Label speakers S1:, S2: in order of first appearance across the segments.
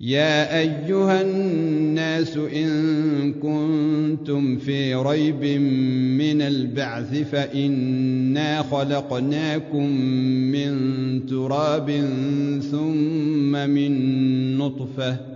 S1: يا أيها الناس إن كنتم في ريب من البعث فإنا خلقناكم من تراب ثم من نطفة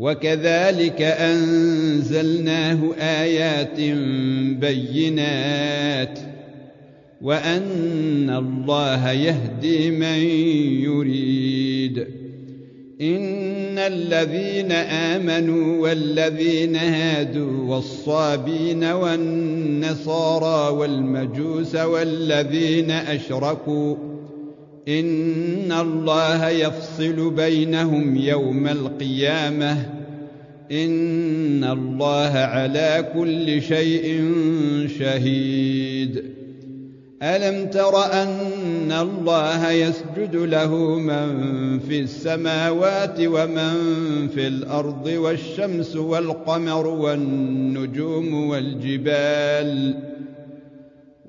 S1: وكذلك أنزلناه آيات بينات وأن الله يهدي من يريد إن الذين آمنوا والذين هادوا والصابين والنصارى والمجوس والذين أشركوا ان الله يفصل بينهم يوم القيامه ان الله على كل شيء شهيد الم تر ان الله يسجد له من في السماوات ومن في الأرض والشمس والقمر والنجوم والجبال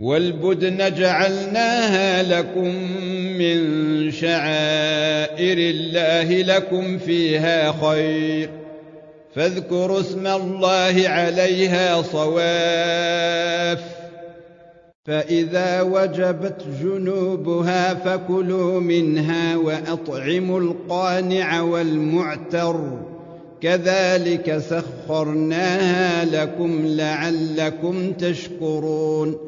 S1: والبدن جعلناها لكم من شعائر الله لكم فيها خير. فاذكروا اسم الله عليها صواف. فإذا وجبت جنوبها فكلوا منها وأطعموا القانع والمعتر. كذلك سخرناها لكم لعلكم تشكرون.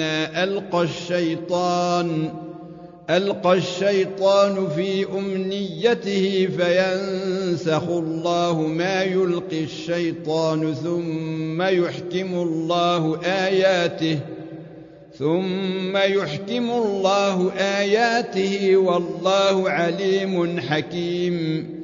S1: ألقى الشيطان ألقى الشيطان في أمنيته فينسخ الله ما يلقي الشيطان ثم يحكم الله آياته ثم يحكم الله آياته والله عليم حكيم.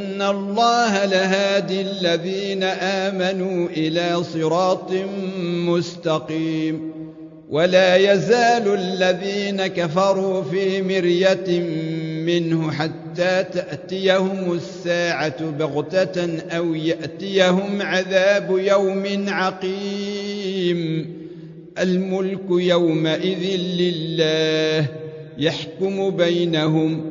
S1: الله لهادي الذين آمنوا إلى صراط مستقيم ولا يزال الذين كفروا في مرية منه حتى تأتيهم الساعة بغتة أو يأتيهم عذاب يوم عقيم الملك يومئذ لله يحكم بينهم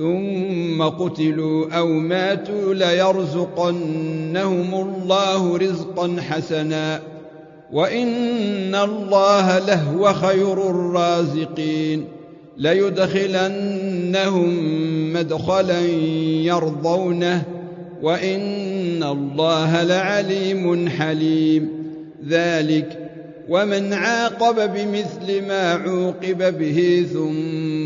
S1: ثم قتلوا أو ماتوا ليرزقنهم الله رزقا حسنا. وإن الله لهو خير الرازقين. ليدخلنهم مدخلا يرضونه. وإن الله لعليم حليم. ذلك. ومن عاقب بمثل ما عوقب به ثم